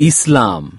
Islam.